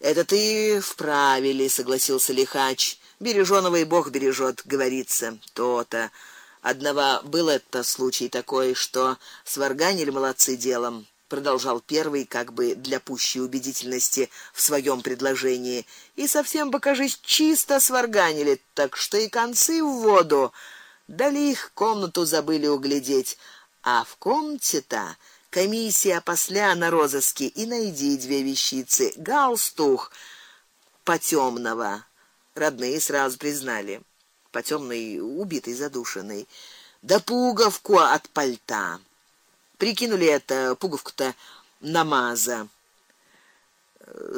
Это ты вправили, согласился лихач. Бережёного и Бог бережёт, говорится. То-то. Одного был это случай такой, что сварганили молодцы делом, продолжал первый, как бы для пущей убедительности в своем предложении. И совсем покажись чисто сварганили, так что и концы в воду. Дали их комнату забыли углядеть, а в комнате-то комиссия после на розыске и найди две вещицы: галстук потёмного. Родные сразу признали потёмный убитый, задушенный, да пуговку от пальта. Прикинули это пуговку-то намаза.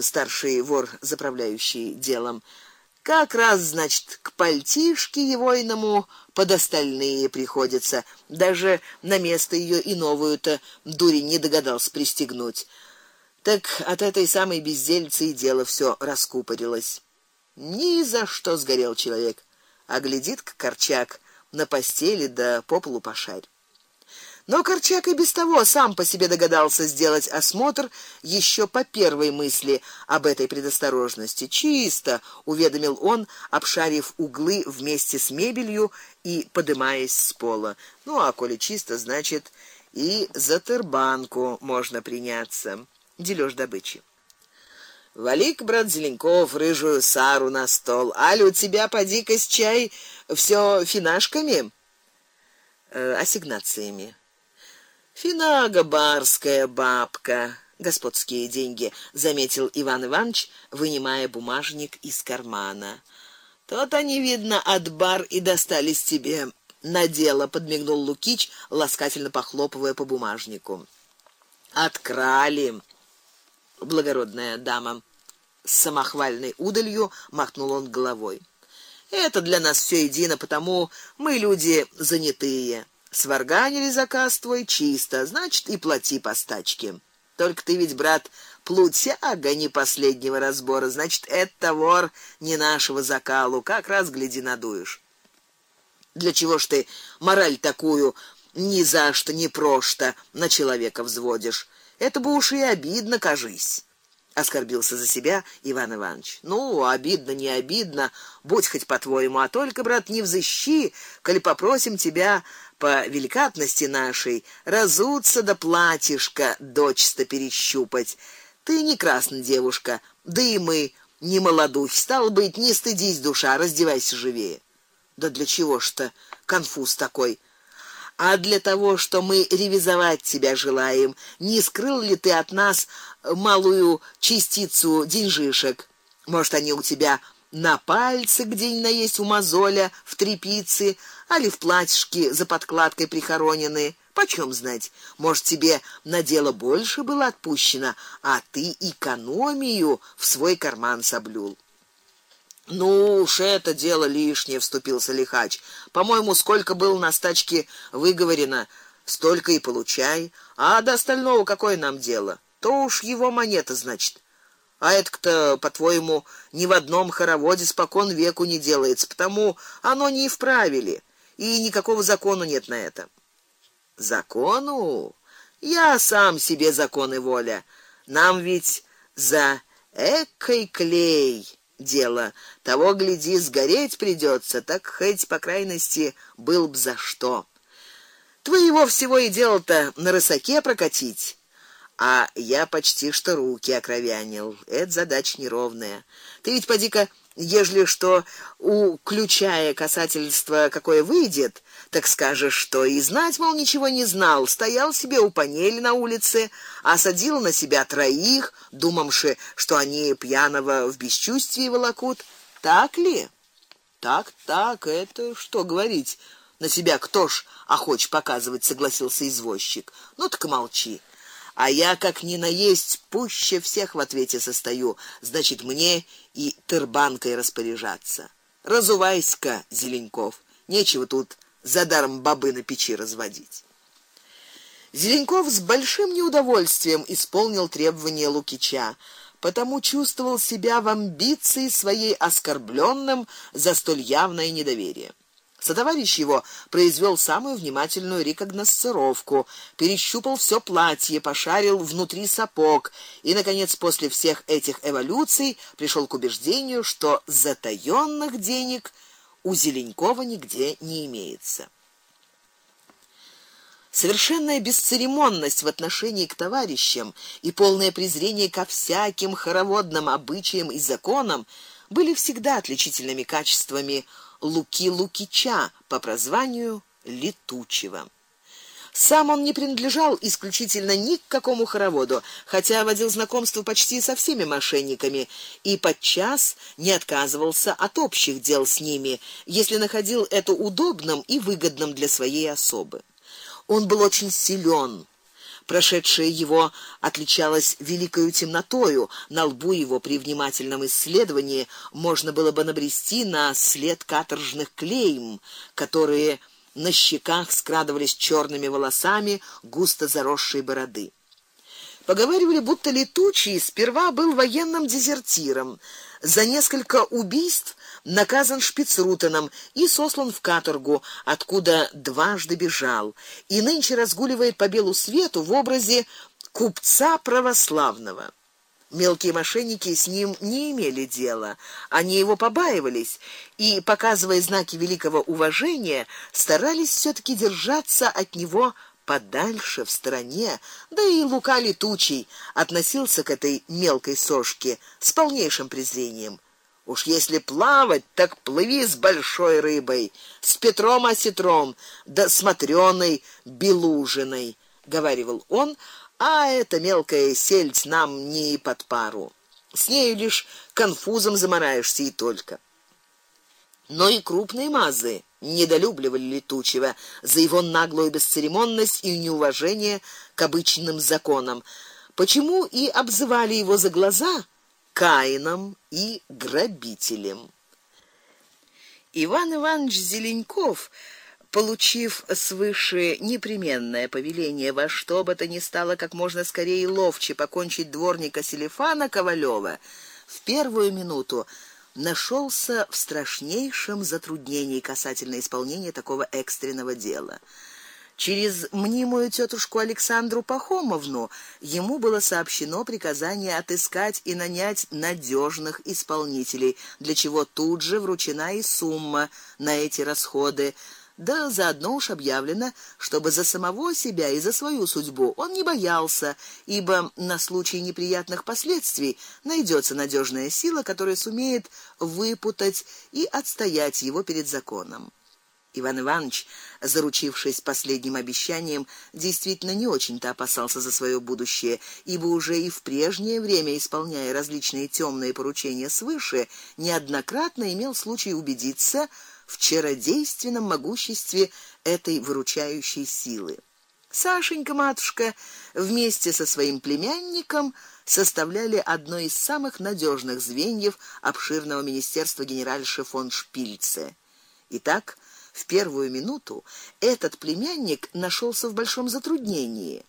Старший вор, заправляющий делом, как раз, значит, к пальтишке его иному под остальные приходится. Даже на место её и новую-то дури не догадался пристегнуть. Так от этой самой бездельцы и дело всё раскупорилось. Ни за что сгорел человек а глядит к Корчак на постели да по полу пошарь. Но Корчак и без того сам по себе догадался сделать осмотр еще по первой мысли об этой предосторожности. Чисто, уведомил он, обшарив углы вместе с мебелью и подымаясь с пола. Ну а коли чисто, значит, и за тербанку можно приняться. Делёж добычи. Валик, брат Зеленков, рыжую сару на стол. Али у тебя поди-ка с чай всё финашками, э, ассигнациями. Финага барская бабка, господские деньги, заметил Иван Иванович, вынимая бумажник из кармана. Тот они видно от бар и достались тебе на дело, подмигнул Лукич, ласкательно похлопывая по бумажнику. Открали, благородная дама с самохвальной удалью махнул он головой. Это для нас все едино, потому мы люди занятые. Сварганили заказ твой чисто, значит, и плати по стачке. Только ты ведь, брат, плутяга не последнего разбора, значит, это вор не нашего закалу, как раз гляди надуешь. Для чего ж ты мораль такую ни за что не просто на человека взводишь? Это бы уж и обидно, кажись оскорбился за себя Иван Иванович. Ну, обидно, не обидно, будь хоть по-твоему, а только брат не взыщи, коли попросим тебя по великатности нашей разуться до платьишка дочь-то перещупать. Ты не красная девушка, да и мы не молодухи, стал быть, не стыдись, душа, раздевайся живее. Да для чего ж-то конфуз такой? а для того, что мы ревизовать тебя желаем. Не скрыл ли ты от нас малую частицу деньжишек? Может, они у тебя на пальце где-нибудь есть у мозоля, в трепице, али в платьишке за подкладкой прихоронены? Почем знать? Может, тебе на дело больше было отпущено, а ты экономию в свой карман соблюл. Ну уж это дело лишнее, вступился лихач. По-моему, сколько было на стачке выговорено, столько и получай, а до остального какое нам дело? То уж его монета, значит. А это кто, по-твоему, ни в одном хороводе спокон веку не делается, потому оно не вправили, и никакого закона нет на это. Закону? Я сам себе закон и воля. Нам ведь за экой клей дело. Того гляди, сгореть придется, так хоть по крайности был б за что. Твоего всего и дело-то на рысаке прокатить. А я почти что руки окровянил. Это задача неровная. Ты ведь поди-ка Ежели что у ключая касательство какое выйдет, так скажешь, что и знать мол ничего не знал, стоял себе у панели на улице, осадил на себя троих, думавши, что они пьяного в бесчувствии волокут. Так ли? Так, так, это что говорить? На себя кто ж охоч показывать, согласился извозчик. Ну так молчи а я как ни наесть пуще всех в ответе состою, значит, мне и тербанкой распоряжаться. Разувайся, Зеленков. Нечего тут за даром бабы на печи разводить. Зеленков с большим неудовольствием исполнил требования Лукича, потому чувствовал себя в амбиции своей оскорбленным за столь явное недоверие. Сотоварищ его произвел самую внимательную рекогносцировку, перещупал все платье, пошарил внутри сапог и наконец после всех этих эволюций пришел к убеждению, что затаённых денег у Зеленькова нигде не имеется. Совершенная бесцеремонность в отношении к товарищам и полное презрение ко всяким хороводным обычаям и законам были всегда отличительными качествами Луки Лукича по прозванию Летучего. Сам он не принадлежал исключительно ни к какому хороводу, хотя водил знакомство почти со всеми мошенниками и подчас не отказывался от общих дел с ними, если находил это удобным и выгодным для своей особы. Он был очень силен. Прошедшее его отличалось великою темнотою, на лбу его при внимательном исследовании можно было бы набрести на след каторжных клейм, которые на щеках скрадывались черными волосами густо заросшей бороды. Поговаривали, будто летучий сперва был военным дезертиром, за несколько убийств наказан шпицрутеном и сослан в каторгу, откуда дважды бежал, и нынче разгуливает по белу свету в образе купца православного. Мелкие мошенники с ним не имели дела, они его побаивались и, показывая знаки великого уважения, старались все таки держаться от него подальше в стороне. Да и Лука летучий относился к этой мелкой сошке с полнейшим презрением. Уж если плавать, так плыви с большой рыбой, с Петром осетром, да смотрёной белужиной, говаривал он, а эта мелкая сельдь нам не под пару. С нею лишь конфузом замораешься и только. Но и крупные мазы недолюбливали летучего за его наглую бесцеремонность и неуважение к обычным законам. Почему и обзывали его за глаза Каином и грабителем. Иван Иванович Зеленков, получив свыше непременное повеление во что бы то ни стало как можно скорее ловче покончить дворника Селифана Ковалева, в первую минуту нашелся в страшнейшем затруднении касательно исполнения такого экстренного дела. Через мнимую тетушку Александру Пахомовну ему было сообщено приказание отыскать и нанять надежных исполнителей, для чего тут же вручена и сумма на эти расходы. Да заодно уж объявлено, чтобы за самого себя и за свою судьбу он не боялся, ибо на случай неприятных последствий найдется надежная сила, которая сумеет выпутать и отстоять его перед законом. Иван Иванович, заручившись последним обещанием, действительно не очень-то опасался за свое будущее, ибо уже и в прежнее время, исполняя различные темные поручения свыше, неоднократно имел случай убедиться в чародейственном могуществе этой выручающей силы. Сашенька матушка вместе со своим племянником составляли одно из самых надежных звеньев обширного министерства генеральши фон Шпильце. Итак, в первую минуту этот племянник нашелся в большом затруднении.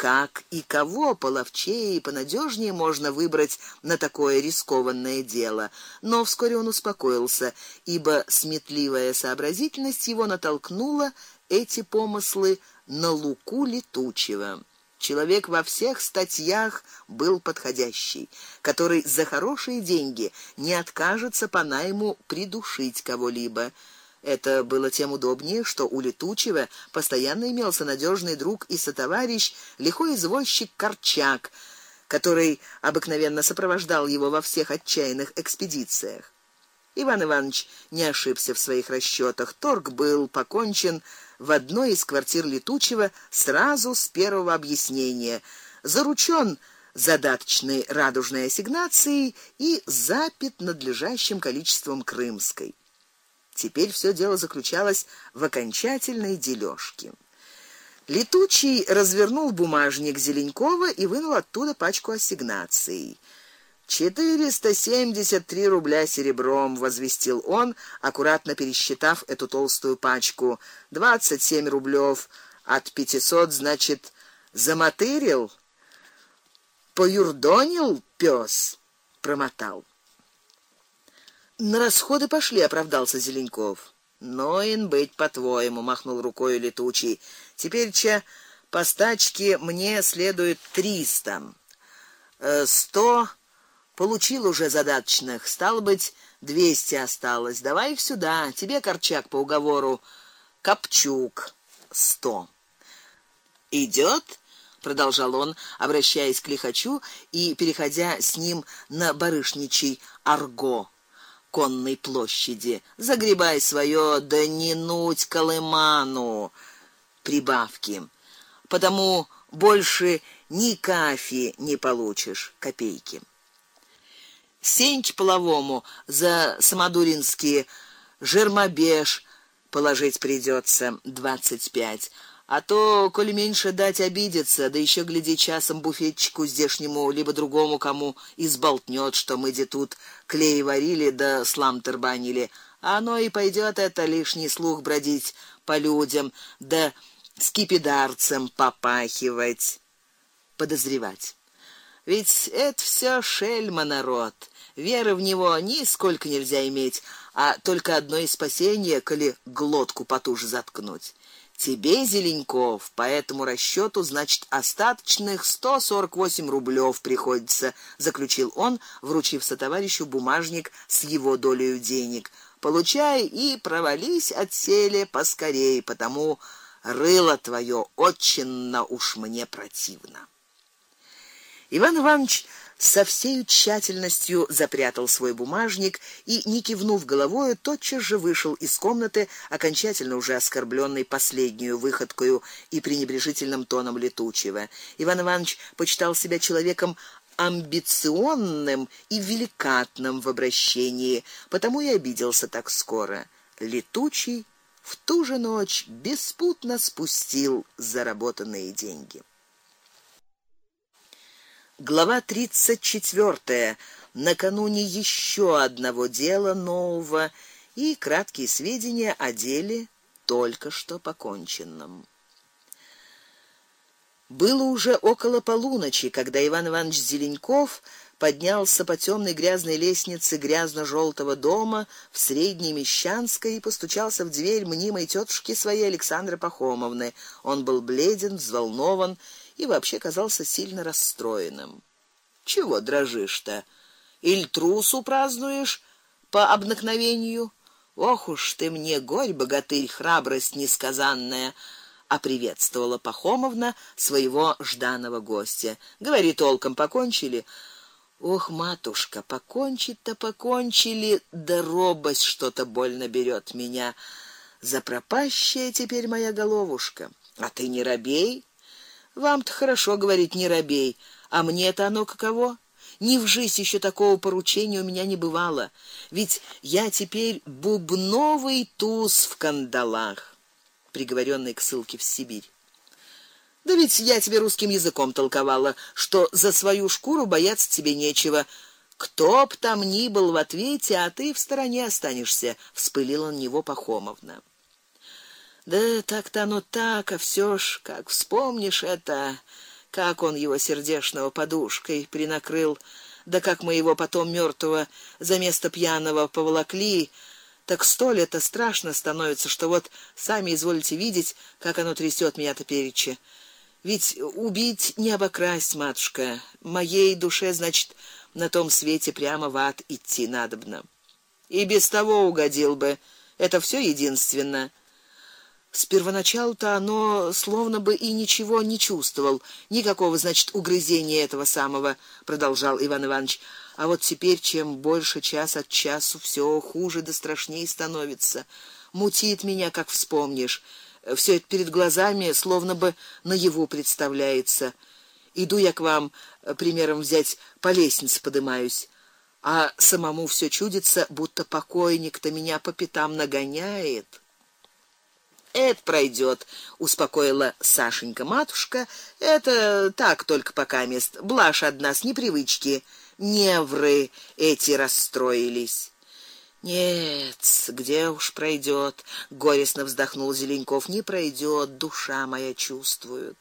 Как и кого половчее и понадежнее можно выбрать на такое рискованное дело. Но вскоре он успокоился, ибо сметливая сообразительность его натолкнула эти помыслы на Луку летучего. Человек во всех статьях был подходящий, который за хорошие деньги не откажется по найму придушить кого-либо. Это было тем удобнее, что у летучего постоянно имелся надежный друг и сотоварищ, лихой извозчик Корчак, который обыкновенно сопровождал его во всех отчаянных экспедициях. Иван Иванович не ошибся в своих расчётах. Торг был покончен в одной из квартир летучего сразу с первого объяснения. Заручён задаточной радужной ассигнацией и запит надлежащим количеством крымской. Теперь все дело заключалось в окончательной дележке. Летучий развернул бумажник Зеленкова и вынул оттуда пачку ассигнаций. «Четыреста семьдесят три рубля серебром, возвестил он, аккуратно пересчитав эту толстую пачку. Двадцать семь рублев от пятисот, значит, замотырил, поюрдонил пес, промотал. На расходы пошли, оправдался Зеленков. Но ин быть по-твоему, махнул рукой летучий. Теперь че по стачке мне следует триста. Э, сто получил уже задаточных, стало быть, двести осталось. Давай их сюда. Тебе Корчак по уговору Копчук сто. Идет? продолжал он, обращаясь к лихачу и переходя с ним на барышничий арго конной площади. Загребай свое, да не нуть колыману прибавки. Потому больше ни кафе не получишь копейки. Сенч половому за самодуринские жермобеж положить придется двадцать пять. А то, коли меньше дать обидится, да еще гляди часом буфетчику здешнему либо другому кому изболтнет, что мы где тут клей варили да слам тарбанили. А оно и пойдет это лишний слух бродить по людям, да скипидарцем попахивать, подозревать. Ведь это все шельма народ. Веры в него нисколько нельзя иметь, а только одно из спасения, коли глотку потуже заткнуть. Тебе, Зеленков, по этому расчёту, значит, остаточных 148 рублёв приходится, заключил он, вручив сотоварищу бумажник с его долей денег. Получай и провались от селе поскорей, потому рыло твоё очень уж мне противно. Иван Иванович со всей тщательностью запрятал свой бумажник и, не кивнув головой, тотчас же вышел из комнаты, окончательно уже оскорбленный последнюю выходкою и пренебрежительным тоном летучего. Иван Иванович почитал себя человеком амбиционным и великатным в обращении, потому и обиделся так скоро. Летучий в ту же ночь беспутно спустил заработанные деньги. Глава 34. Накануне еще одного дела нового и краткие сведения о деле только что поконченном. Было уже около полуночи, когда Иван Иванович Зеленков поднялся по темной грязной лестнице грязно желтого дома в Средней Мещанской и постучался в дверь мнимой тетушки своей Александры Пахомовны. Он был бледен, взволнован и вообще казался сильно расстроенным. Чего дрожишь-то? Иль трусу празднуешь по обыкновению? Ох уж ты мне, горь богатырь, храбрость несказанная, а приветствовала Пахомовна своего жданого гостя. Говори толком, покончили? Ох, матушка, покончить-то покончили, да робость что-то больно берет меня. За пропащая теперь моя головушка. А ты не робей? Вам-то хорошо говорить не робей, а мне-то оно каково? Ни в жизни еще такого поручения у меня не бывало. Ведь я теперь бубновый туз в кандалах, приговоренный к ссылке в Сибирь. Да ведь я тебе русским языком толковала, что за свою шкуру бояться тебе нечего. Кто б там ни был в ответе, а ты в стороне останешься, вспылила на него Пахомовна. Да так-то оно так, а все ж, как вспомнишь это, как он его сердешного подушкой принакрыл, да как мы его потом мертвого за место пьяного поволокли, так столь это страшно становится, что вот сами изволите видеть, как оно трясет меня топереча. Ведь убить не обокрасть, матушка. Моей душе, значит, на том свете прямо в ад идти надобно. И без того угодил бы. Это все единственно. С первоначалу-то оно словно бы и ничего не чувствовал, никакого, значит, угрызения этого самого, продолжал Иван Иванович. А вот теперь чем больше час от часу все хуже да страшнее становится. Мутит меня, как вспомнишь. Все это перед глазами словно бы на его представляется. Иду я к вам, примером взять, по лестнице поднимаюсь, а самому все чудится, будто покойник-то меня по пятам нагоняет. Это пройдет, успокоила Сашенька матушка. Это так только пока мест. Блажь одна с непривычки. Невры эти расстроились. Нет, где уж пройдет, горестно вздохнул Зеленков. Не пройдет, душа моя чувствует.